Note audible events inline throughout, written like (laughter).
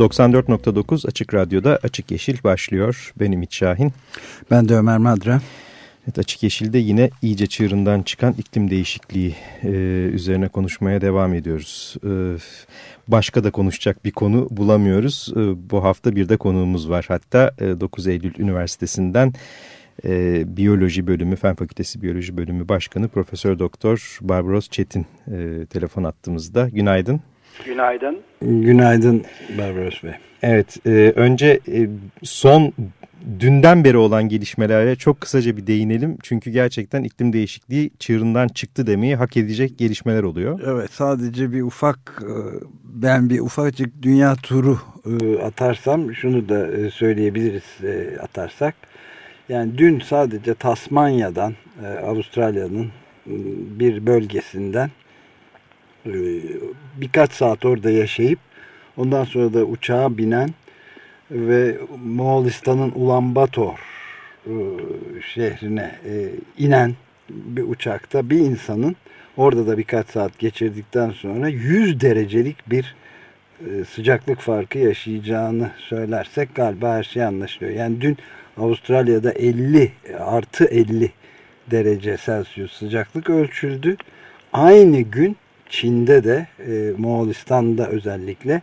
...94.9 Açık Radyo'da Açık Yeşil başlıyor. Ben Ümit Şahin. Ben de Ömer Madra. Evet, Açık Yeşil'de yine iyice çığırından çıkan iklim değişikliği e, üzerine konuşmaya devam ediyoruz. E, başka da konuşacak bir konu bulamıyoruz. E, bu hafta bir de konuğumuz var. Hatta e, 9 Eylül Üniversitesi'nden e, Biyoloji Bölümü, Fen Fakültesi Biyoloji Bölümü Başkanı Profesör Doktor Barbaros Çetin e, telefon attığımızda. Günaydın. Günaydın. Günaydın Barbaros Bey. Evet, e, önce e, son dünden beri olan gelişmelere çok kısaca bir değinelim. Çünkü gerçekten iklim değişikliği çığırından çıktı demeyi hak edecek gelişmeler oluyor. Evet sadece bir ufak e, ben bir ufacık dünya turu e, atarsam şunu da e, söyleyebiliriz atarsak. Yani dün sadece Tasmanya'dan Avustralya'nın bir bölgesinden birkaç saat orada yaşayıp ondan sonra da uçağa binen ve Moğolistan'ın Ulaanbaatar e, şehrine e, inen bir uçakta bir insanın orada da birkaç saat geçirdikten sonra 100 derecelik bir e, sıcaklık farkı yaşayacağını söylersek galiba her şey anlaşılıyor. Yani dün Avustralya'da 50 artı 50 derece Celsius sıcaklık ölçüldü. Aynı gün Çin'de de Moğolistan'da özellikle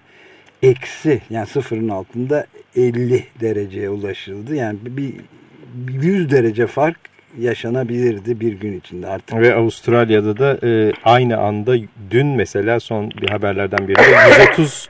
eksi yani sıfırın altında 50 dereceye ulaşıldı. Yani bir 100 derece fark yaşanabilirdi bir gün içinde artık. Ve Avustralya'da da e, aynı anda dün mesela son bir haberlerden birinde 130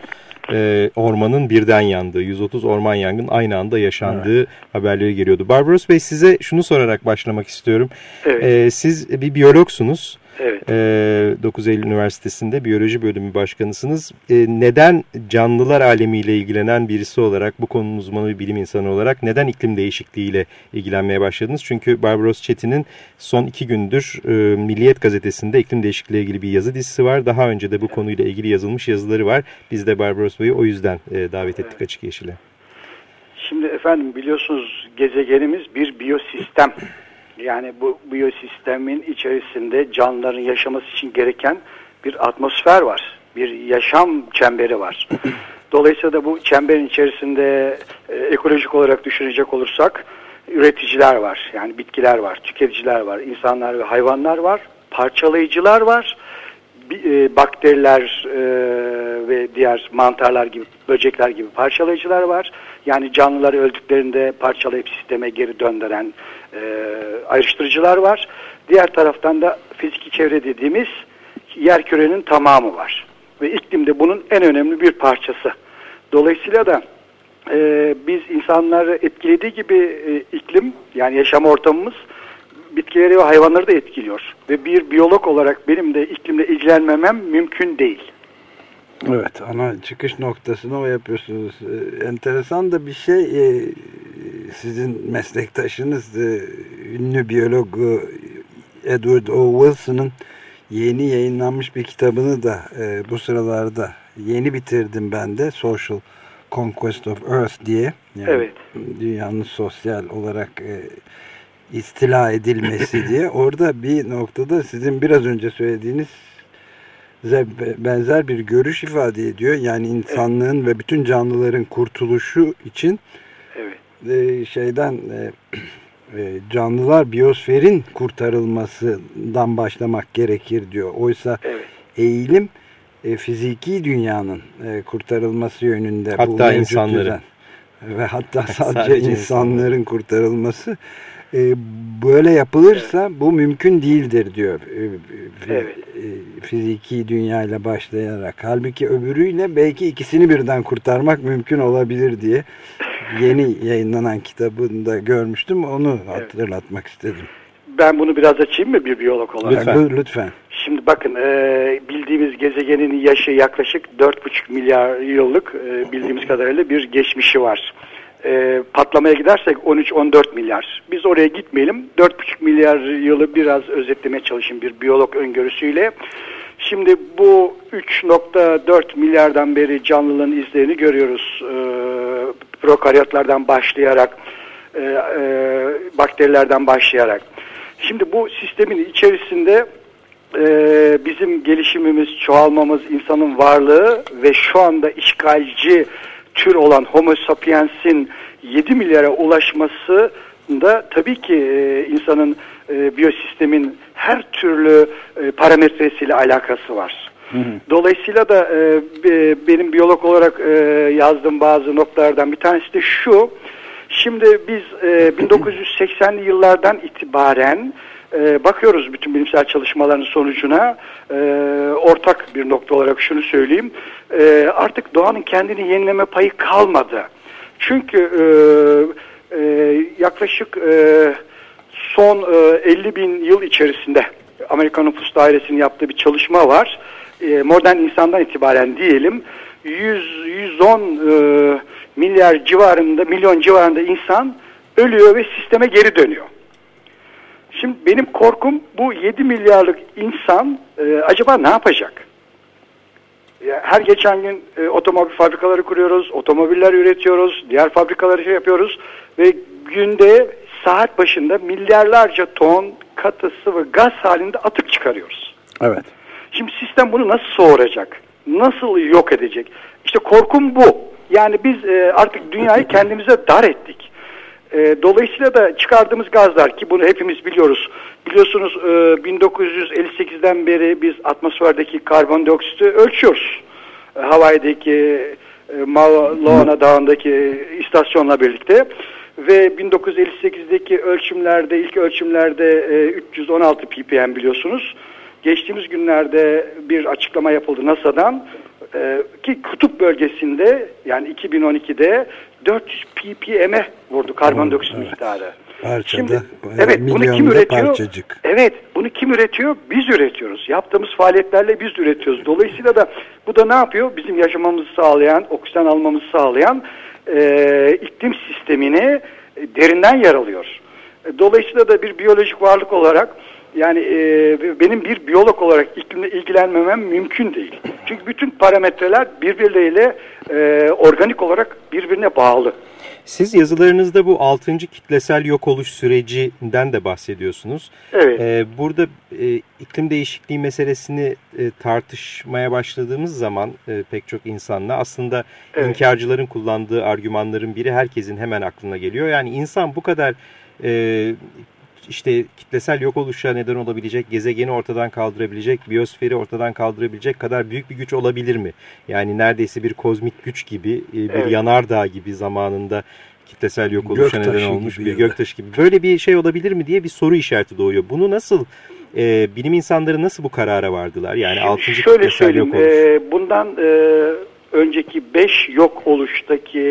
e, ormanın birden yandığı, 130 orman yangın aynı anda yaşandığı evet. haberleri geliyordu. Barbaros Bey size şunu sorarak başlamak istiyorum. Evet. E, siz bir biyologsunuz. Evet. E, 9 Eylül Üniversitesi'nde biyoloji bölümü başkanısınız. E, neden canlılar alemiyle ilgilenen birisi olarak, bu konunun uzmanı bir bilim insanı olarak neden iklim değişikliğiyle ilgilenmeye başladınız? Çünkü Barbaros Çetin'in son iki gündür e, Milliyet Gazetesi'nde iklim değişikliği ilgili bir yazı dizisi var. Daha önce de bu konuyla ilgili yazılmış yazıları var. Biz de Barbaros Bey'i o yüzden e, davet ettik Açık Yeşil'e. Şimdi efendim biliyorsunuz gezegenimiz bir biyosistem. Yani bu biyosistemin içerisinde canlıların yaşaması için gereken bir atmosfer var. Bir yaşam çemberi var. (laughs) Dolayısıyla da bu çemberin içerisinde e, ekolojik olarak düşünecek olursak üreticiler var. Yani bitkiler var, tüketiciler var, insanlar ve hayvanlar var, parçalayıcılar var, e, bakteriler e, ve diğer mantarlar gibi, böcekler gibi parçalayıcılar var. Yani canlıları öldüklerinde parçalayıp sisteme geri döndüren e, ayrıştırıcılar var. Diğer taraftan da fiziki çevre dediğimiz yer kürenin tamamı var. Ve iklim de bunun en önemli bir parçası. Dolayısıyla da e, biz insanları etkilediği gibi e, iklim yani yaşam ortamımız bitkileri ve hayvanları da etkiliyor. Ve bir biyolog olarak benim de iklimle ilgilenmemem mümkün değil. Evet ana çıkış noktasını o yapıyorsunuz. Ee, enteresan da bir şey e, sizin meslektaşınız e, ünlü biyolog Edward O. Wilson'ın yeni yayınlanmış bir kitabını da e, bu sıralarda yeni bitirdim ben de Social Conquest of Earth diye. Yani evet. Dünyanın sosyal olarak e, istila edilmesi (laughs) diye. Orada bir noktada sizin biraz önce söylediğiniz benzer bir görüş ifade ediyor. Yani insanlığın evet. ve bütün canlıların kurtuluşu için evet. e, şeyden e, e, canlılar biyosferin kurtarılmasından başlamak gerekir diyor. Oysa evet. eğilim e, fiziki dünyanın e, kurtarılması yönünde. Hatta insanların. Düzen. Ve hatta (laughs) sadece, sadece insanların kurtarılması e, böyle yapılırsa evet. bu mümkün değildir diyor e, evet. e, fiziki dünyayla başlayarak. Halbuki öbürüyle belki ikisini birden kurtarmak mümkün olabilir diye yeni (laughs) yayınlanan kitabında görmüştüm. Onu hatırlatmak evet. istedim. Ben bunu biraz açayım mı bir biyolog olarak? Lütfen. Lütfen. Şimdi bakın e, bildiğimiz gezegenin yaşı yaklaşık 4,5 milyar yıllık e, bildiğimiz (laughs) kadarıyla bir geçmişi var. E, patlamaya gidersek 13-14 milyar. Biz oraya gitmeyelim. 4,5 milyar yılı biraz özetlemeye çalışayım bir biyolog öngörüsüyle. Şimdi bu 3.4 milyardan beri canlılığın izlerini görüyoruz. E, prokaryotlardan başlayarak, e, e, bakterilerden başlayarak. Şimdi bu sistemin içerisinde e, bizim gelişimimiz, çoğalmamız, insanın varlığı ve şu anda işgalci tür olan Homo sapiens'in 7 milyara ulaşması da tabii ki e, insanın e, biyosistemin her türlü e, parametresiyle alakası var. Hı hı. Dolayısıyla da e, benim biyolog olarak e, yazdığım bazı noktalardan bir tanesi de şu. Şimdi biz e, (clears throat) 1980'li yıllardan itibaren e, bakıyoruz bütün bilimsel çalışmaların sonucuna e, ortak bir nokta olarak şunu söyleyeyim e, artık doğanın kendini yenileme payı kalmadı. Çünkü e, e, yaklaşık e, son e, 50 bin yıl içerisinde Amerikan Nüfus Dairesi'nin yaptığı bir çalışma var. E, modern insandan itibaren diyelim 100 110 e, milyar civarında milyon civarında insan ölüyor ve sisteme geri dönüyor. Şimdi benim korkum bu 7 milyarlık insan e, acaba ne yapacak? her geçen gün e, otomobil fabrikaları kuruyoruz, otomobiller üretiyoruz, diğer fabrikaları şey yapıyoruz ve günde saat başında milyarlarca ton katı sıvı gaz halinde atık çıkarıyoruz. Evet. Şimdi sistem bunu nasıl soğuracak? Nasıl yok edecek? İşte korkum bu. Yani biz e, artık dünyayı kendimize dar ettik. E, dolayısıyla da çıkardığımız gazlar ki bunu hepimiz biliyoruz. Biliyorsunuz e, 1958'den beri biz atmosferdeki karbondioksiti ölçüyoruz. E, Hawaii'deki e, Mauna Dağı'ndaki istasyonla birlikte ve 1958'deki ölçümlerde ilk ölçümlerde e, 316 ppm biliyorsunuz. Geçtiğimiz günlerde bir açıklama yapıldı NASA'dan e, ki kutup bölgesinde yani 2012'de 400 ppm'e vurdu karbondioksit evet, miktarı. Parçada, Şimdi, evet bunu kim üretiyor? Parçacık. Evet bunu kim üretiyor? Biz üretiyoruz. Yaptığımız faaliyetlerle biz üretiyoruz. Dolayısıyla da bu da ne yapıyor? Bizim yaşamamızı sağlayan, oksijen almamızı sağlayan e, iklim sistemini derinden yaralıyor. Dolayısıyla da bir biyolojik varlık olarak yani e, benim bir biyolog olarak iklimle ilgilenmemem mümkün değil. (laughs) Çünkü bütün parametreler birbirleriyle e, organik olarak birbirine bağlı. Siz yazılarınızda bu 6. kitlesel yok oluş sürecinden de bahsediyorsunuz. Evet. Ee, burada e, iklim değişikliği meselesini e, tartışmaya başladığımız zaman e, pek çok insanla aslında evet. inkarcıların kullandığı argümanların biri herkesin hemen aklına geliyor. Yani insan bu kadar e, işte kitlesel yok oluşa neden olabilecek, gezegeni ortadan kaldırabilecek, biyosferi ortadan kaldırabilecek kadar büyük bir güç olabilir mi? Yani neredeyse bir kozmik güç gibi, e, bir evet. yanardağ gibi zamanında kitlesel yok oluşa neden olmuş bir göktaşı gibi. Böyle bir şey olabilir mi diye bir soru işareti doğuyor. Bunu nasıl e, bilim insanları nasıl bu karara vardılar? Yani Şimdi 6. kitlesel yok oluş. E, bundan e, önceki 5 yok oluştaki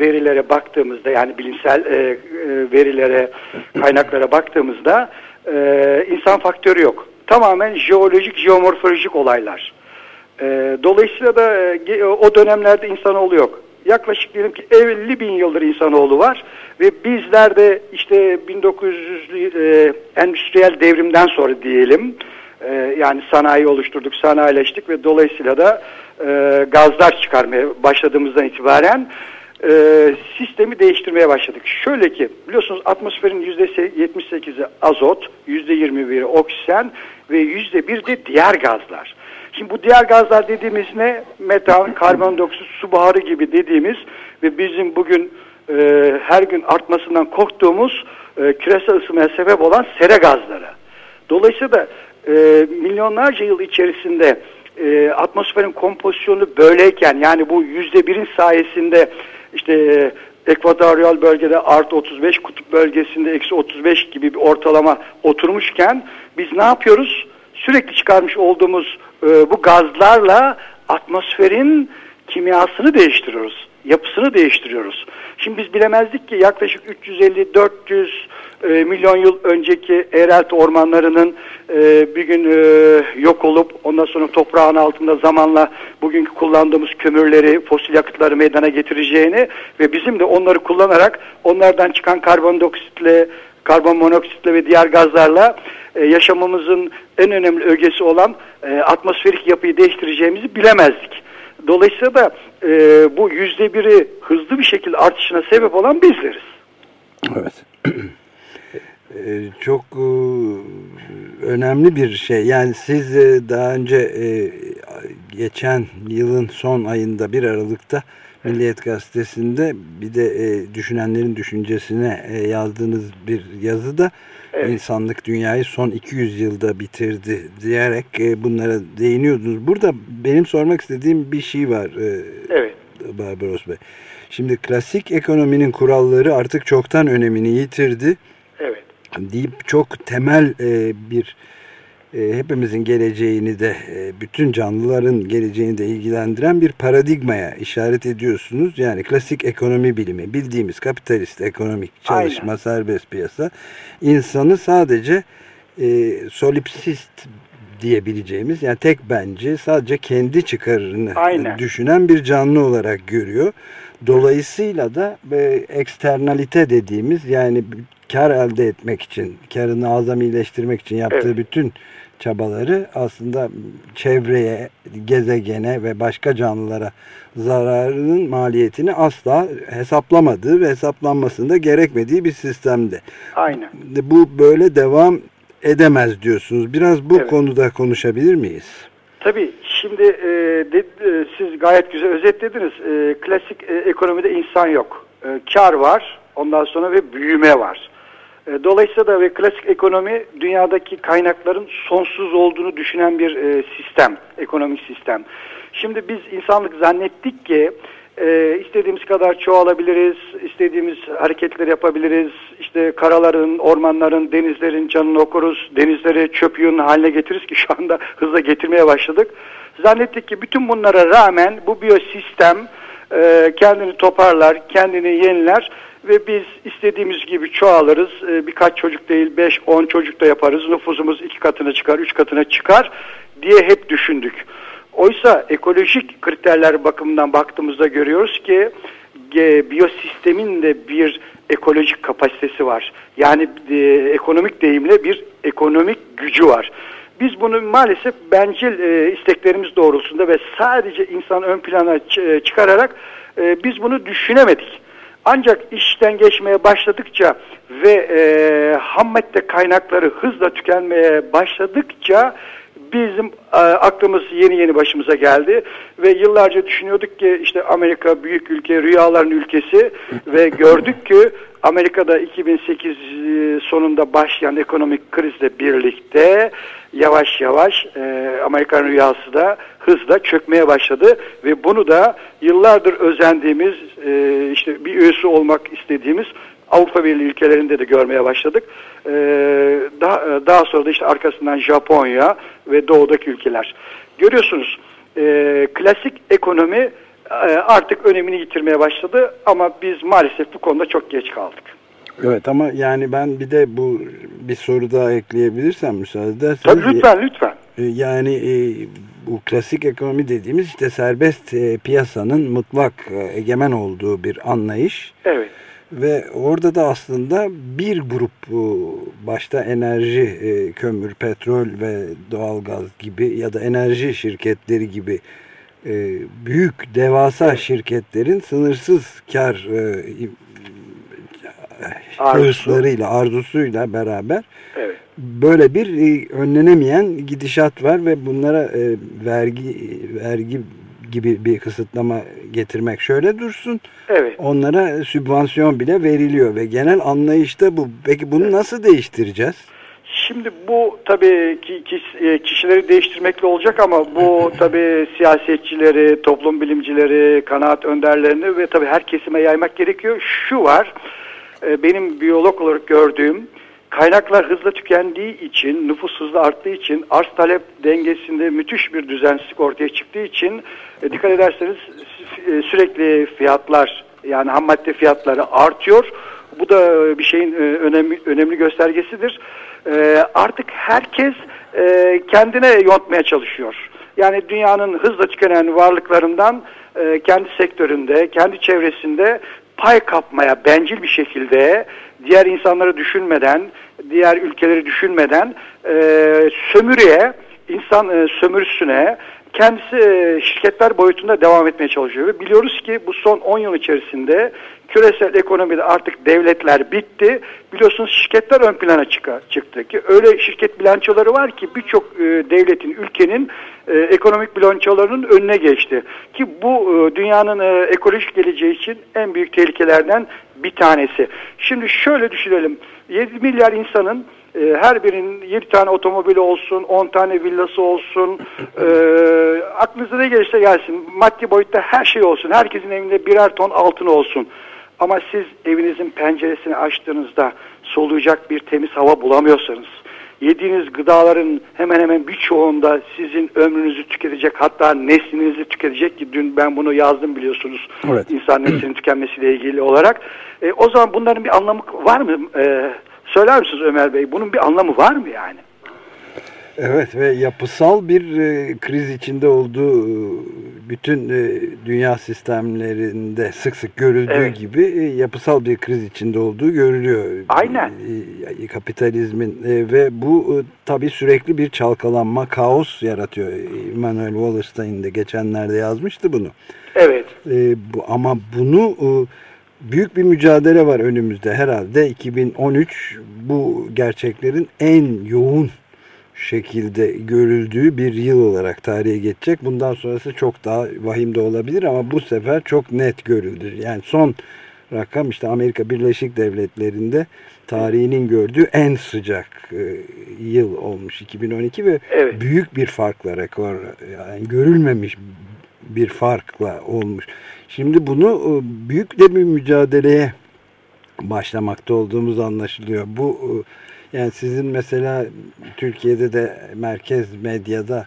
verilere baktığımızda yani bilimsel e, e, verilere, kaynaklara baktığımızda e, insan faktörü yok. Tamamen jeolojik, jeomorfolojik olaylar. E, dolayısıyla da e, o dönemlerde insanoğlu yok. Yaklaşık diyelim ki 50 bin yıldır insanoğlu var ve bizler de işte 1900 e, endüstriyel devrimden sonra diyelim e, yani sanayi oluşturduk, sanayileştik ve dolayısıyla da e, gazlar çıkarmaya başladığımızdan itibaren e, sistemi değiştirmeye başladık. Şöyle ki biliyorsunuz atmosferin %78'i azot, %21'i oksijen ve %1 de diğer gazlar. Şimdi bu diğer gazlar dediğimiz ne? Metan, karbondioksit, su buharı gibi dediğimiz ve bizim bugün e, her gün artmasından korktuğumuz e, küresel ısınmaya sebep olan sera gazları. Dolayısıyla da e, milyonlarca yıl içerisinde e, atmosferin kompozisyonu böyleyken yani bu yüzde birin sayesinde işte e, ekvatoryal bölgede artı 35 kutup bölgesinde eksi 35 gibi bir ortalama oturmuşken biz ne yapıyoruz? Sürekli çıkarmış olduğumuz e, bu gazlarla atmosferin kimyasını değiştiriyoruz. Yapısını değiştiriyoruz. Şimdi biz bilemezdik ki yaklaşık 350-400 e, milyon yıl önceki Erelt ormanlarının e, bir gün e, yok olup ondan sonra toprağın altında zamanla bugünkü kullandığımız kömürleri, fosil yakıtları meydana getireceğini ve bizim de onları kullanarak onlardan çıkan karbondioksitle, karbon monoksitle ve diğer gazlarla e, yaşamımızın en önemli ögesi olan e, atmosferik yapıyı değiştireceğimizi bilemezdik. Dolayısıyla da e, bu yüzde biri hızlı bir şekilde artışına sebep olan bizleriz. Evet. (clears throat) Ee, çok e, önemli bir şey. Yani siz e, daha önce e, geçen yılın son ayında 1 Aralık'ta Milliyet Gazetesi'nde bir de düşünenlerin düşüncesine yazdığınız bir yazıda evet. insanlık dünyayı son 200 yılda bitirdi diyerek bunlara değiniyordunuz. Burada benim sormak istediğim bir şey var. Evet. Barbaros Bey. Şimdi klasik ekonominin kuralları artık çoktan önemini yitirdi. Evet. Deyip çok temel e, bir e, hepimizin geleceğini de e, bütün canlıların geleceğini de ilgilendiren bir paradigmaya işaret ediyorsunuz. Yani klasik ekonomi bilimi bildiğimiz kapitalist ekonomik çalışma Aynen. serbest piyasa insanı sadece e, solipsist diyebileceğimiz yani tek bence sadece kendi çıkarını Aynen. düşünen bir canlı olarak görüyor. Dolayısıyla da e, eksternalite dediğimiz yani kar elde etmek için, karını azamileştirmek için yaptığı evet. bütün çabaları aslında çevreye, gezegene ve başka canlılara zararının maliyetini asla hesaplamadığı ve hesaplanmasında gerekmediği bir sistemde. Aynen. Bu böyle devam edemez diyorsunuz. Biraz bu evet. konuda konuşabilir miyiz? Tabii şimdi e, de, e, siz gayet güzel özetlediniz. E, klasik e, ekonomide insan yok. E, kar var ondan sonra ve büyüme var. E, dolayısıyla da ve klasik ekonomi dünyadaki kaynakların sonsuz olduğunu düşünen bir e, sistem, ekonomik sistem. Şimdi biz insanlık zannettik ki e, istediğimiz kadar çoğalabiliriz, istediğimiz hareketler yapabiliriz. İşte karaların, ormanların, denizlerin canını okuruz, denizleri çöp yığını haline getiririz ki (laughs) şu anda hızla getirmeye başladık. Zannettik ki bütün bunlara rağmen bu biyosistem e, kendini toparlar, kendini yeniler ve biz istediğimiz gibi çoğalırız. E, birkaç çocuk değil, beş, on çocuk da yaparız. Nüfusumuz iki katına çıkar, üç katına çıkar diye hep düşündük. Oysa ekolojik kriterler bakımından baktığımızda görüyoruz ki biyosistemin de bir ekolojik kapasitesi var. Yani e, ekonomik deyimle bir ekonomik gücü var. Biz bunu maalesef bencil e, isteklerimiz doğrultusunda ve sadece insan ön plana e, çıkararak biz bunu düşünemedik. Ancak işten geçmeye başladıkça ve e, ham madde kaynakları hızla tükenmeye başladıkça bizim e, aklımız yeni yeni başımıza geldi ve yıllarca düşünüyorduk ki işte Amerika büyük ülke, rüyaların ülkesi (laughs) ve gördük ki Amerika'da 2008 e, sonunda başlayan ekonomik krizle birlikte yavaş yavaş e, Amerikan rüyası da hızla çökmeye başladı ve bunu da yıllardır özendiğimiz e, işte bir üyesi olmak istediğimiz Avrupa Birliği ülkelerinde de görmeye başladık. Ee, daha, daha sonra da işte arkasından Japonya ve doğudaki ülkeler. Görüyorsunuz e, klasik ekonomi e, artık önemini yitirmeye başladı ama biz maalesef bu konuda çok geç kaldık. Evet ama yani ben bir de bu bir soru daha ekleyebilirsem müsaade ederseniz. Tabii lütfen lütfen. E, yani e, bu klasik ekonomi dediğimiz işte serbest e, piyasanın mutlak e, egemen olduğu bir anlayış. Evet. Ve orada da aslında bir grup e, başta enerji, e, kömür, petrol ve doğalgaz gibi ya da enerji şirketleri gibi e, büyük devasa şirketlerin sınırsız kar hırslarıyla, arzusuyla beraber evet. böyle bir önlenemeyen gidişat var ve bunlara vergi vergi gibi bir kısıtlama getirmek şöyle dursun. Evet. Onlara sübvansiyon bile veriliyor ve genel anlayışta bu. Peki bunu evet. nasıl değiştireceğiz? Şimdi bu tabii ki e, kişileri değiştirmekle olacak ama bu (laughs) tabii siyasetçileri, toplum bilimcileri, kanaat önderlerini ve tabii her kesime yaymak gerekiyor. Şu var, e, benim biyolog olarak gördüğüm Kaynaklar hızla tükendiği için, nüfus hızla arttığı için, arz talep dengesinde müthiş bir düzensizlik ortaya çıktığı için e, dikkat ederseniz e, sürekli fiyatlar yani ham madde fiyatları artıyor. Bu da bir şeyin önemli, önemli göstergesidir. Artık herkes kendine yontmaya çalışıyor. Yani dünyanın hızla tükenen varlıklarından kendi sektöründe, kendi çevresinde pay kapmaya bencil bir şekilde diğer insanları düşünmeden, diğer ülkeleri düşünmeden e, sömürüye, insan e, sömürüsüne kendisi e, şirketler boyutunda devam etmeye çalışıyor. Ve biliyoruz ki bu son 10 yıl içerisinde küresel ekonomide artık devletler bitti. Biliyorsunuz şirketler ön plana çıktı ki öyle şirket bilançoları var ki birçok e, devletin, ülkenin e, ekonomik bilançolarının önüne geçti. Ki bu e, dünyanın e, ekolojik geleceği için en büyük tehlikelerden bir tanesi. Şimdi şöyle düşünelim. 7 milyar insanın e, her birinin 7 tane otomobili olsun, 10 tane villası olsun, e, (laughs) aklınıza ne gelirse gelsin, maddi boyutta her şey olsun, herkesin evinde birer ton altın olsun. Ama siz evinizin penceresini açtığınızda soluyacak bir temiz hava bulamıyorsanız, yediğiniz gıdaların hemen hemen birçoğunda sizin ömrünüzü tüketecek hatta neslinizi tüketecek ki dün ben bunu yazdım biliyorsunuz evet. insan neslinin (clears throat) tükenmesiyle ilgili olarak. E, o zaman bunların bir anlamı var mı? E, söyler misiniz Ömer Bey? Bunun bir anlamı var mı yani? Evet ve yapısal bir e, kriz içinde olduğu e, bütün e, dünya sistemlerinde sık sık görüldüğü evet. gibi e, yapısal bir kriz içinde olduğu görülüyor. Aynen. E, kapitalizmin e, ve bu e, tabii sürekli bir çalkalanma, kaos yaratıyor. Immanuel Wallerstein de geçenlerde yazmıştı bunu. Evet. E, bu, ama bunu e, büyük bir mücadele var önümüzde herhalde 2013 bu gerçeklerin en yoğun şekilde görüldüğü bir yıl olarak tarihe geçecek. Bundan sonrası çok daha vahim de olabilir ama bu sefer çok net görüldü. Yani son rakam işte Amerika Birleşik Devletleri'nde tarihinin gördüğü en sıcak e, yıl olmuş 2012 ve evet. büyük bir farkla rekor yani görülmemiş bir farkla olmuş. Şimdi bunu e, büyük de bir mücadeleye başlamakta olduğumuz anlaşılıyor. Bu e, yani sizin mesela Türkiye'de de merkez medyada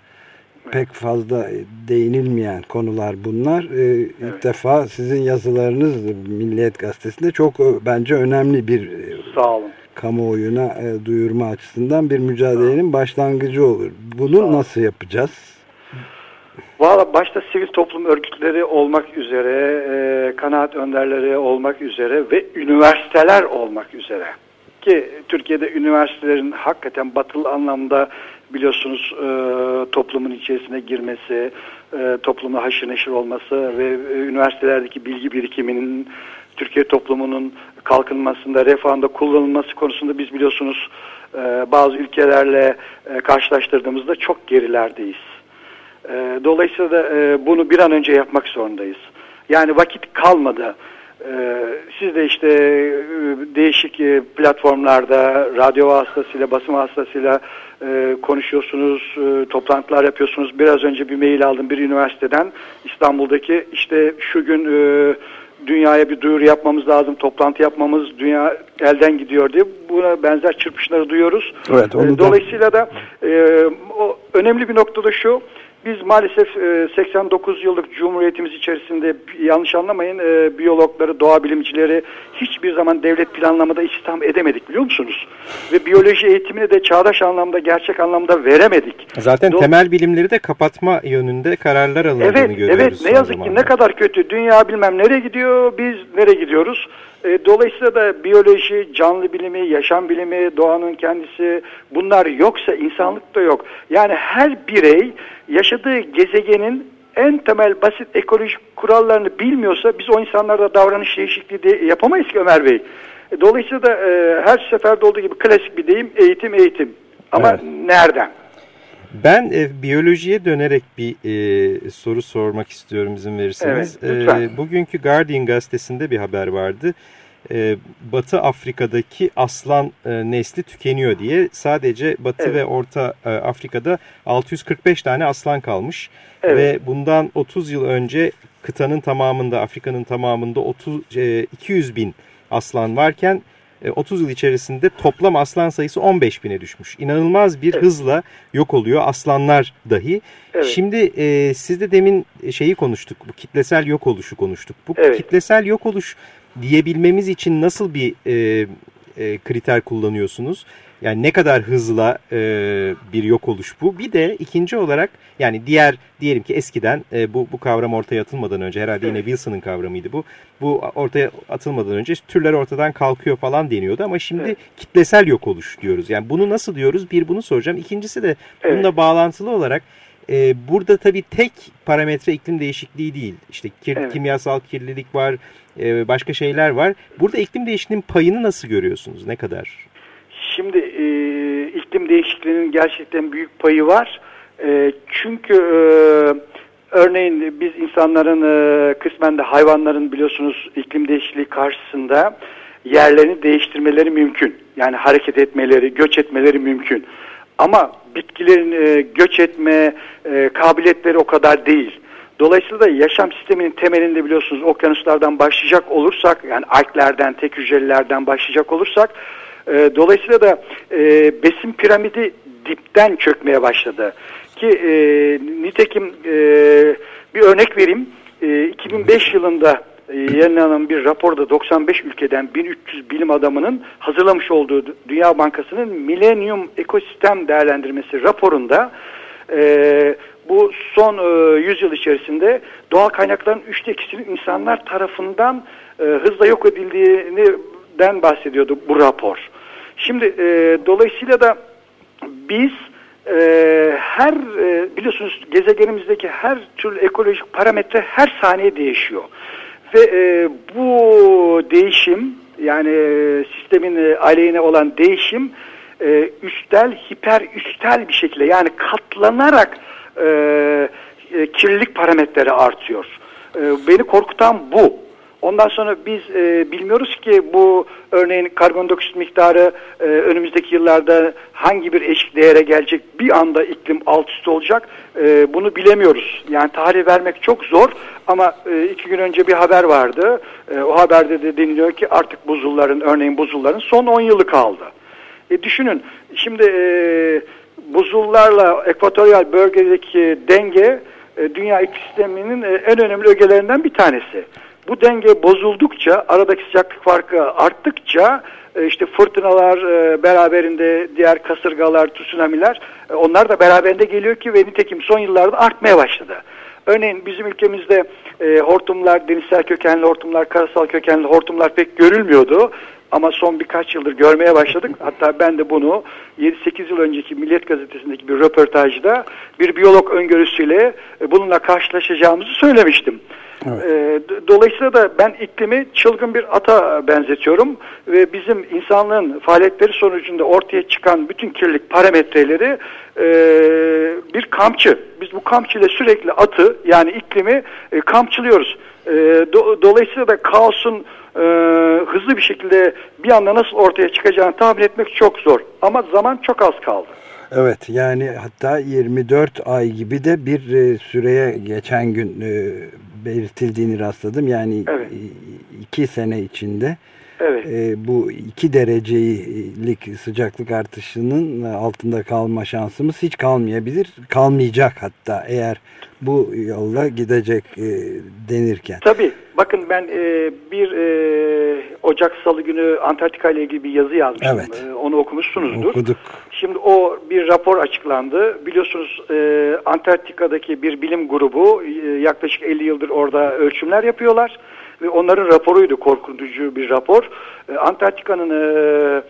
pek fazla değinilmeyen konular bunlar. Ee, evet. İlk defa sizin yazılarınız Milliyet Gazetesi'nde çok bence önemli bir e, Sağ olun. kamuoyuna e, duyurma açısından bir mücadelenin başlangıcı olur. Bunu nasıl yapacağız? Valla başta sivil toplum örgütleri olmak üzere, e, kanaat önderleri olmak üzere ve üniversiteler olmak üzere ki Türkiye'de üniversitelerin hakikaten batılı anlamda biliyorsunuz e, toplumun içerisine girmesi, e, toplumla haşır neşir olması ve e, üniversitelerdeki bilgi birikiminin Türkiye toplumunun kalkınmasında, refahında kullanılması konusunda biz biliyorsunuz e, bazı ülkelerle e, karşılaştırdığımızda çok gerilerdeyiz. E, dolayısıyla da e, bunu bir an önce yapmak zorundayız. Yani vakit kalmadı. Ee, siz de işte e, değişik e, platformlarda radyo vasıtasıyla, basın vasıtasıyla e, konuşuyorsunuz, toplantılar yapıyorsunuz. Biraz önce bir mail aldım bir üniversiteden İstanbul'daki işte şu gün dünyaya bir duyuru yapmamız lazım, toplantı yapmamız dünya elden gidiyor diye buna benzer çırpışları duyuyoruz. Evet, onu Dolayısıyla da önemli bir noktada şu, biz maalesef 89 e, yıllık Cumhuriyetimiz içerisinde yanlış anlamayın e, biyologları, doğa bilimcileri hiçbir zaman devlet planlamada istihdam edemedik biliyor musunuz? Ve biyoloji eğitimini de çağdaş anlamda, gerçek anlamda veremedik. Zaten Do temel bilimleri de kapatma yönünde kararlar alındığını evet, görüyoruz. Evet, ne yazık ki ne kadar kötü. Dünya bilmem nereye gidiyor, biz nereye gidiyoruz? E, dolayısıyla da biyoloji, canlı bilimi, yaşam bilimi, doğanın kendisi bunlar yoksa insanlık da yok. Yani her birey yaşadığı gezegenin en temel basit ekolojik kurallarını bilmiyorsa biz o insanlarda davranış değişikliği de yapamayız ki Ömer Bey. E, dolayısıyla da e, her seferde olduğu gibi klasik bir deyim eğitim eğitim. Ama evet. nereden? Ben e, biyolojiye dönerek bir e, soru sormak istiyorum izin verirseniz. Evet, lütfen. E, bugünkü Guardian gazetesinde bir haber vardı. E, Batı Afrika'daki aslan e, nesli tükeniyor diye sadece Batı evet. ve Orta e, Afrika'da 645 tane aslan kalmış. Evet. Ve bundan 30 yıl önce kıtanın tamamında Afrika'nın tamamında 30 200 bin aslan varken 30 yıl içerisinde toplam aslan sayısı 15 bine düşmüş. İnanılmaz bir evet. hızla yok oluyor aslanlar dahi. Evet. Şimdi e, siz de demin şeyi konuştuk, bu kitlesel yok oluşu konuştuk. Bu evet. kitlesel yok oluş diyebilmemiz için nasıl bir e, e, kriter kullanıyorsunuz? Yani ne kadar hızla e, bir yok oluş bu. Bir de ikinci olarak yani diğer diyelim ki eskiden e, bu, bu kavram ortaya atılmadan önce herhalde yine Wilson'ın kavramıydı bu. Bu ortaya atılmadan önce türler ortadan kalkıyor falan deniyordu ama şimdi evet. kitlesel yok oluş diyoruz. Yani bunu nasıl diyoruz? Bir bunu soracağım. İkincisi de evet. bununla bağlantılı olarak e, burada tabii tek parametre iklim değişikliği değil. İşte kir, evet. kimyasal kirlilik var, e, başka şeyler var. Burada iklim değişikliğinin payını nasıl görüyorsunuz? Ne kadar? Şimdi e, iklim değişikliğinin gerçekten büyük payı var. E, çünkü e, örneğin biz insanların e, kısmen de hayvanların biliyorsunuz iklim değişikliği karşısında yerlerini değiştirmeleri mümkün. Yani hareket etmeleri, göç etmeleri mümkün. Ama bitkilerin e, göç etme e, kabiliyetleri o kadar değil. Dolayısıyla da yaşam sisteminin temelinde biliyorsunuz okyanuslardan başlayacak olursak yani alklerden, tek hücrelilerden başlayacak olursak e, dolayısıyla da e, besin piramidi dipten çökmeye başladı. Ki e, nitekim e, bir örnek vereyim. E, 2005 yılında e, yayınlanan bir raporda 95 ülkeden 1300 bilim adamının hazırlamış olduğu Dünya Bankası'nın Millennium Ekosistem Değerlendirmesi raporunda e, bu son e, 100 yıl içerisinde doğal kaynakların üçte ikisinin insanlar tarafından e, hızla yok edildiğinden bahsediyordu bu rapor. Şimdi e, dolayısıyla da biz e, her e, biliyorsunuz gezegenimizdeki her türlü ekolojik parametre her saniye değişiyor. Ve e, bu değişim yani e, sistemin e, aleyhine olan değişim e, üstel, hiper üstel bir şekilde yani katlanarak e, e, kirlilik parametreleri artıyor. E, beni korkutan bu. Ondan sonra biz e, bilmiyoruz ki bu örneğin karbondioksit miktarı e, önümüzdeki yıllarda hangi bir eşik değere gelecek bir anda iklim alt üst olacak e, bunu bilemiyoruz. Yani tarih vermek çok zor ama e, iki gün önce bir haber vardı. E, o haberde de deniliyor ki artık buzulların örneğin buzulların son 10 yılı kaldı. E, düşünün şimdi e, buzullarla ekvatoryal bölgedeki denge e, dünya ekosisteminin e, en önemli ögelerinden bir tanesi. Bu denge bozuldukça, aradaki sıcaklık farkı arttıkça e, işte fırtınalar e, beraberinde diğer kasırgalar, tsunamiler e, onlar da beraberinde geliyor ki ve nitekim son yıllarda artmaya başladı. Örneğin bizim ülkemizde hortumlar, denizsel kökenli hortumlar, karasal kökenli hortumlar pek görülmüyordu. Ama son birkaç yıldır görmeye başladık. Hatta ben de bunu 7-8 yıl önceki Milliyet Gazetesi'ndeki bir röportajda bir biyolog öngörüsüyle bununla karşılaşacağımızı söylemiştim. Evet. E, dolayısıyla da ben iklimi çılgın bir ata benzetiyorum ve bizim insanlığın faaliyetleri sonucunda ortaya çıkan bütün kirlilik parametreleri e, bir kamçı. Biz bu kamçıyla sürekli atı yani iklimi e, kamçılıyoruz. E, do, dolayısıyla da kaosun e, hızlı bir şekilde bir anda nasıl ortaya çıkacağını tahmin etmek çok zor. Ama zaman çok az kaldı. Evet yani hatta 24 ay gibi de bir e, süreye geçen gün e, belirtildiğini rastladım. Yani evet. iki sene içinde evet. e, bu iki derecelik sıcaklık artışının altında kalma şansımız hiç kalmayabilir. Kalmayacak hatta eğer bu yolla gidecek e, denirken. Tabii. Bakın ben e, bir e, Ocak Salı günü Antarktika ile ilgili bir yazı yazmıştım. Evet. E, onu okumuşsunuzdur. Okuduk. Şimdi o bir rapor açıklandı. Biliyorsunuz e, Antarktika'daki bir bilim grubu e, yaklaşık 50 yıldır orada ölçümler yapıyorlar. Ve onların raporuydu korkutucu bir rapor. E, Antarktika'nın e,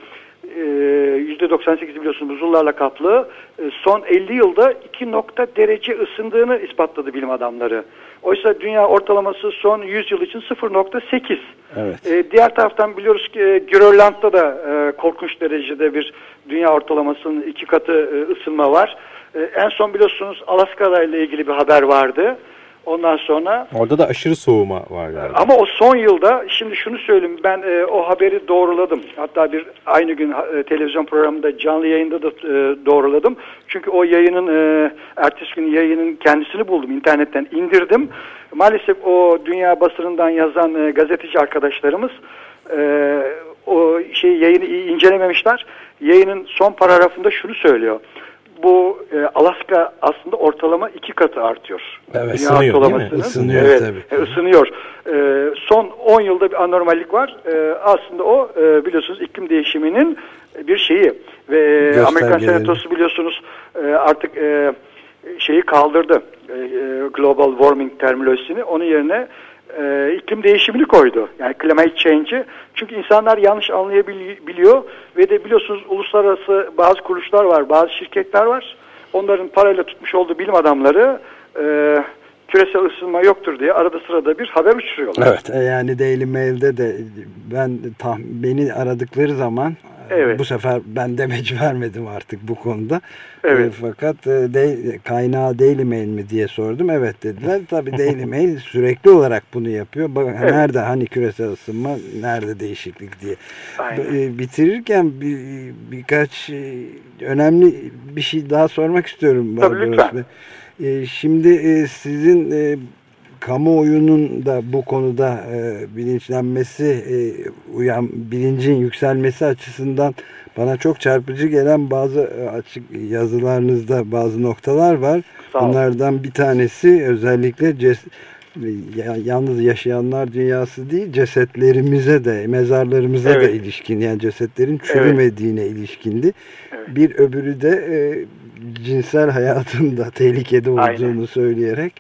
%98 e, biliyorsunuz buzullarla kaplı. E, son 50 yılda 2 nokta derece ısındığını ispatladı bilim adamları. Oysa dünya ortalaması son 100 yıl için 0.8. Evet. E, diğer taraftan biliyoruz ki Grönland'da da korkunç derecede bir dünya ortalamasının iki katı ısınma var. en son biliyorsunuz Alaska ile ilgili bir haber vardı. Ondan sonra... Orada da aşırı soğuma var galiba. Ama o son yılda, şimdi şunu söyleyeyim, ben e, o haberi doğruladım. Hatta bir aynı gün e, televizyon programında canlı yayında da e, doğruladım. Çünkü o yayının, e, ertesi gün yayının kendisini buldum, internetten indirdim. Maalesef o dünya basınından yazan e, gazeteci arkadaşlarımız e, o şey yayını iyi incelememişler. Yayının son paragrafında şunu söylüyor. Bu e, Alaska aslında ortalama iki katı artıyor. Evet, Dünya ısınıyor değil mi? Isınıyor evet, tabii. E, ısınıyor. E, son 10 yılda bir anormallik var. E, aslında o e, biliyorsunuz iklim değişiminin bir şeyi. Ve e, Amerikan Senatosu biliyorsunuz e, artık e, şeyi kaldırdı. E, e, global warming terminolojisini. Onun yerine e, iklim değişimini koydu. Yani climate change'i. Çünkü insanlar yanlış anlayabiliyor ve de biliyorsunuz uluslararası bazı kuruluşlar var, bazı şirketler var. Onların parayla tutmuş olduğu bilim adamları e, küresel ısınma yoktur diye arada sırada bir haber uçuruyorlar. Evet e, yani Daily Mail'de de ben tam beni aradıkları zaman Evet. Bu sefer ben demeci vermedim artık bu konuda. Evet. E, fakat e, de, kaynağı Daily Mail mi diye sordum. Evet dediler. Tabii Daily Mail (laughs) sürekli olarak bunu yapıyor. Bak, evet. Nerede hani küresel ısınma, nerede değişiklik diye. E, bitirirken bir, birkaç e, önemli bir şey daha sormak istiyorum. Tabii lütfen. E, şimdi e, sizin e, kamuoyunun da bu konuda e, bilinçlenmesi, e, uyan bilincin yükselmesi açısından bana çok çarpıcı gelen bazı e, açık yazılarınızda bazı noktalar var. Bunlardan bir tanesi özellikle ces yalnız yaşayanlar dünyası değil cesetlerimize de mezarlarımıza evet. da ilişkin yani cesetlerin çürümediğine evet. ilişkindi. Evet. Bir öbürü de e, cinsel hayatında tehlikede olduğunu Aynen. söyleyerek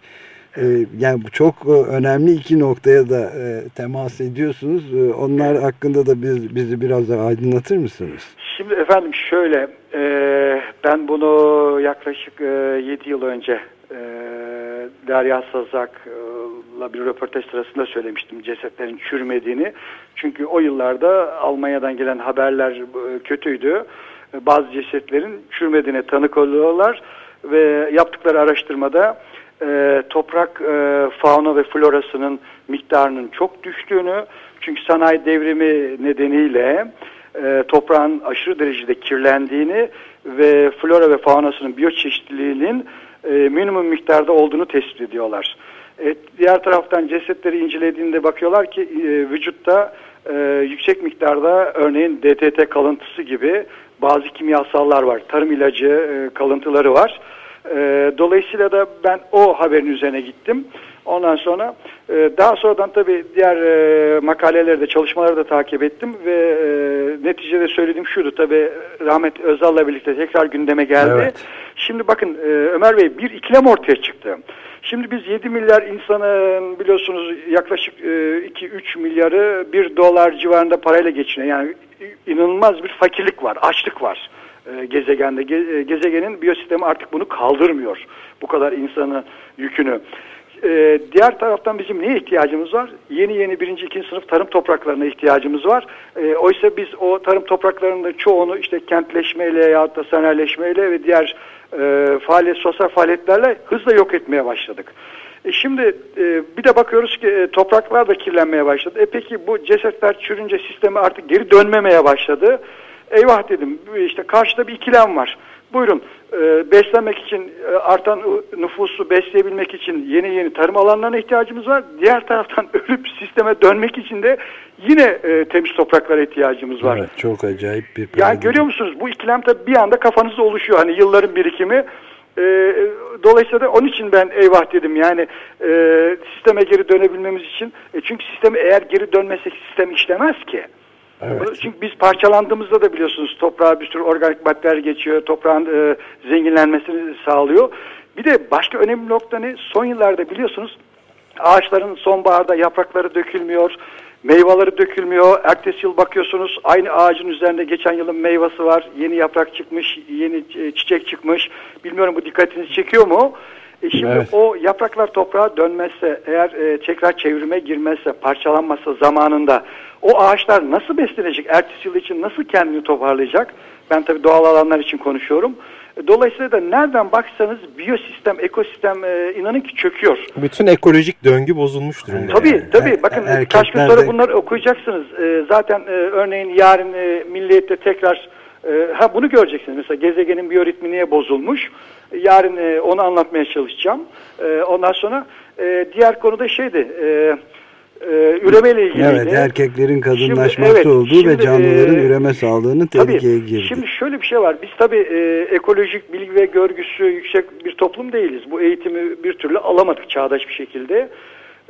yani çok e, önemli iki noktaya da e, temas ediyorsunuz. E, onlar hakkında da biz, bizi biraz daha aydınlatır mısınız? Şimdi efendim şöyle, ben bunu yaklaşık 7 yıl önce Derya Sazak'la bir röportaj sırasında söylemiştim cesetlerin çürümediğini. Çünkü o yıllarda Almanya'dan gelen haberler kötüydü. Bazı cesetlerin çürümediğine tanık oluyorlar ve yaptıkları araştırmada e, toprak e, fauna ve florasının miktarının çok düştüğünü çünkü sanayi devrimi nedeniyle e, toprağın aşırı derecede kirlendiğini ve flora ve faunasının biyoçeşitliliğinin e, minimum miktarda olduğunu tespit ediyorlar. E, diğer taraftan cesetleri incelediğinde bakıyorlar ki e, vücutta e, yüksek miktarda örneğin DTT kalıntısı gibi bazı kimyasallar var. Tarım ilacı e, kalıntıları var. E, dolayısıyla da ben o haberin üzerine gittim. Ondan sonra e, daha sonradan tabii diğer e, makaleleri de çalışmaları da takip ettim ve e, neticede söylediğim şuydu tabii Rahmet Özal'la birlikte tekrar gündeme geldi. Evet. Şimdi bakın e, Ömer Bey bir ikilem ortaya çıktı. Şimdi biz 7 milyar insanın biliyorsunuz yaklaşık e, 2-3 milyarı 1 dolar civarında parayla geçiniyor. Yani inanılmaz bir fakirlik var, açlık var e, gezegende. Ge, e, gezegenin biyosistemi artık bunu kaldırmıyor. Bu kadar insanı yükünü. E, diğer taraftan bizim neye ihtiyacımız var? Yeni yeni birinci, ikinci sınıf tarım topraklarına ihtiyacımız var. E, oysa biz o tarım topraklarının çoğunu işte kentleşmeyle ya da sanayileşmeyle ve diğer e, faaliyet, sosyal faaliyetlerle hızla yok etmeye başladık. E şimdi e, bir de bakıyoruz ki e, topraklar da kirlenmeye başladı. E peki bu cesetler çürünce sistemi artık geri dönmemeye başladı. Eyvah dedim işte karşıda bir ikilem var. Buyurun e, beslemek için e, artan nüfusu besleyebilmek için yeni yeni tarım alanlarına ihtiyacımız var. Diğer taraftan (laughs) ölüp sisteme dönmek için de yine e, temiz topraklara ihtiyacımız var. Evet, çok acayip bir Yani görüyor musunuz bu ikilem tabi bir anda kafanızda oluşuyor. Hani yılların birikimi. E, dolayısıyla da onun için ben eyvah dedim yani e, sisteme geri dönebilmemiz için. E, çünkü sisteme eğer geri dönmezsek sistem işlemez ki. Evet. Çünkü biz parçalandığımızda da biliyorsunuz toprağa bir sürü organik maddeler geçiyor. Toprağın e, zenginlenmesini sağlıyor. Bir de başka önemli nokta ne? Son yıllarda biliyorsunuz ağaçların sonbaharda yaprakları dökülmüyor. Meyveleri dökülmüyor. Ertesi yıl bakıyorsunuz aynı ağacın üzerinde geçen yılın meyvesi var. Yeni yaprak çıkmış, yeni e, çiçek çıkmış. Bilmiyorum bu dikkatinizi çekiyor mu? E şimdi evet. o yapraklar toprağa dönmezse, eğer e, tekrar çevrime girmezse, parçalanmazsa zamanında o ağaçlar nasıl beslenecek? Ertesi yıl için nasıl kendini toparlayacak? Ben tabii doğal alanlar için konuşuyorum. Dolayısıyla da nereden baksanız biyosistem, ekosistem e, inanın ki çöküyor. Bütün ekolojik döngü bozulmuş durumda. Tabii yani. tabii. Er, Bakın er, kaç gün sonra bunları okuyacaksınız. E, zaten e, örneğin yarın e, milliyette tekrar e, ha bunu göreceksiniz. Mesela gezegenin biyoritmi niye bozulmuş? Yarın e, onu anlatmaya çalışacağım. E, ondan sonra e, diğer konuda şeydi... E, e, üremeyle ilgiliydi. Evet erkeklerin kadınlaşmakta evet, olduğu şimdi, ve canlıların e, üreme sağlığının tehlikeye tabii, girdi. Şimdi şöyle bir şey var. Biz tabii e, ekolojik bilgi ve görgüsü yüksek bir toplum değiliz. Bu eğitimi bir türlü alamadık çağdaş bir şekilde.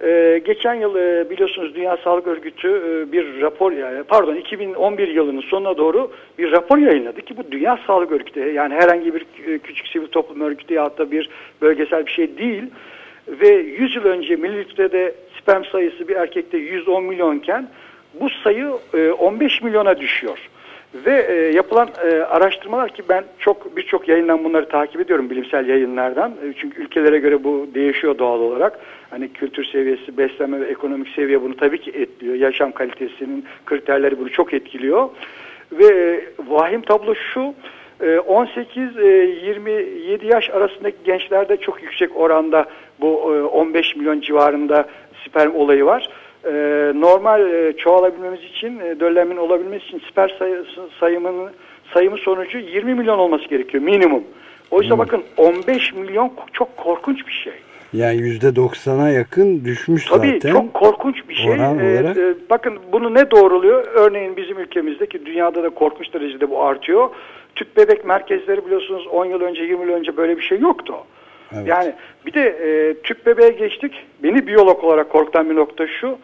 Ee, geçen yıl e, biliyorsunuz Dünya Sağlık Örgütü e, bir rapor yani pardon 2011 yılının sonuna doğru bir rapor yayınladı ki bu Dünya Sağlık Örgütü yani herhangi bir e, küçük sivil toplum örgütü ya da bir bölgesel bir şey değil ve 100 yıl önce mililitrede sperm sayısı bir erkekte 110 milyonken bu sayı e, 15 milyona düşüyor. Ve e, yapılan e, araştırmalar ki ben çok birçok yayından bunları takip ediyorum bilimsel yayınlardan. E, çünkü ülkelere göre bu değişiyor doğal olarak. Hani kültür seviyesi, beslenme ve ekonomik seviye bunu tabii ki etkiliyor. Yaşam kalitesinin kriterleri bunu çok etkiliyor. Ve e, vahim tablo şu. 18-27 e, yaş arasındaki gençlerde çok yüksek oranda bu 15 milyon civarında sperm olayı var e, normal e, çoğalabilmemiz için, e, döllenmenin olabilmesi için sper sayısı, sayımının sayımı sonucu 20 milyon olması gerekiyor minimum. Oysa hmm. bakın 15 milyon çok korkunç bir şey. Yani yüzde doksana yakın düşmüş Tabii, zaten. Tabii çok korkunç bir şey. Ee. E, bakın bunu ne doğruluyor? Örneğin bizim ülkemizdeki dünyada da korkunç derecede bu artıyor. Tüp bebek merkezleri biliyorsunuz 10 yıl önce 20 yıl önce böyle bir şey yoktu. Evet. Yani bir de e, tüp bebeğe geçtik. Beni biyolog olarak korkutan bir nokta şu.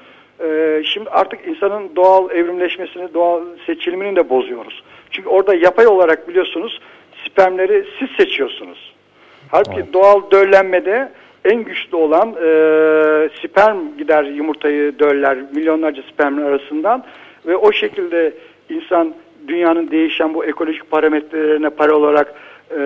E, şimdi artık insanın doğal evrimleşmesini, doğal seçilimini de bozuyoruz. Çünkü orada yapay olarak biliyorsunuz spermleri siz seçiyorsunuz. Halbuki evet. doğal döllenmede en güçlü olan e, sperm gider yumurtayı döller milyonlarca spermin arasından ve o şekilde insan dünyanın değişen bu ekolojik parametrelerine para olarak e,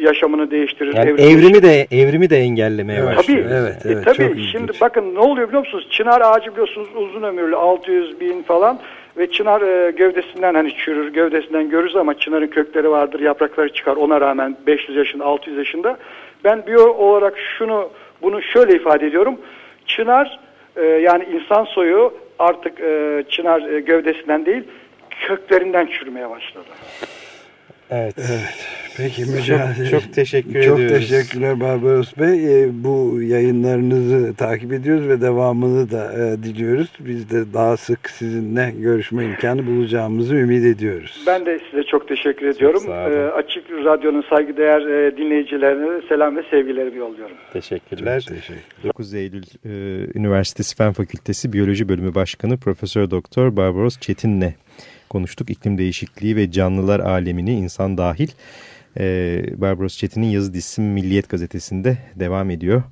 yaşamını değiştirir. Yani evrimi de evrimi de engellemeye evet. başlıyor. Tabii. Evet, evet, e, tabii. Şimdi bakın ne oluyor biliyor musunuz? Çınar ağacı biliyorsunuz uzun ömürlü 600 bin falan ve çınar e, gövdesinden hani çürür, gövdesinden görürüz ama çınarın kökleri vardır, yaprakları çıkar. Ona rağmen 500 yaşında, 600 yaşında. Ben biyo olarak şunu bunu şöyle ifade ediyorum. Çınar e, yani insan soyu artık e, çınar e, gövdesinden değil köklerinden çürümeye başladı. Evet. evet. Peki mücadele. Çok, çok teşekkür çok ediyoruz. Çok teşekkürler Barbaros Bey. E, bu yayınlarınızı takip ediyoruz ve devamını da e, diliyoruz. Biz de daha sık sizinle görüşme imkanı bulacağımızı ümit ediyoruz. Ben de size çok teşekkür ediyorum. E, Açık Radyo'nun saygıdeğer e, dinleyicilerine selam ve sevgilerimi yolluyorum. Teşekkürler. Çok teşekkür. 9 Eylül e, Üniversitesi Fen Fakültesi Biyoloji Bölümü Başkanı Profesör Doktor Barbaros Çetin'le konuştuk. İklim değişikliği ve canlılar alemini insan dahil. Ee, Barbaros Çetin'in yazı dizisi Milliyet Gazetesi'nde devam ediyor.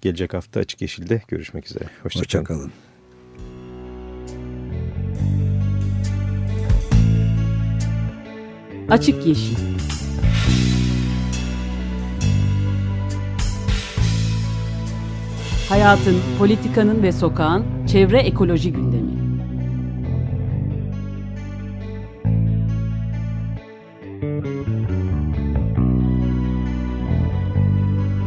Gelecek hafta Açık Yeşil'de görüşmek üzere. Hoşçakalın. Hoşça Açık Yeşil Hayatın, politikanın ve sokağın çevre ekoloji gündemi.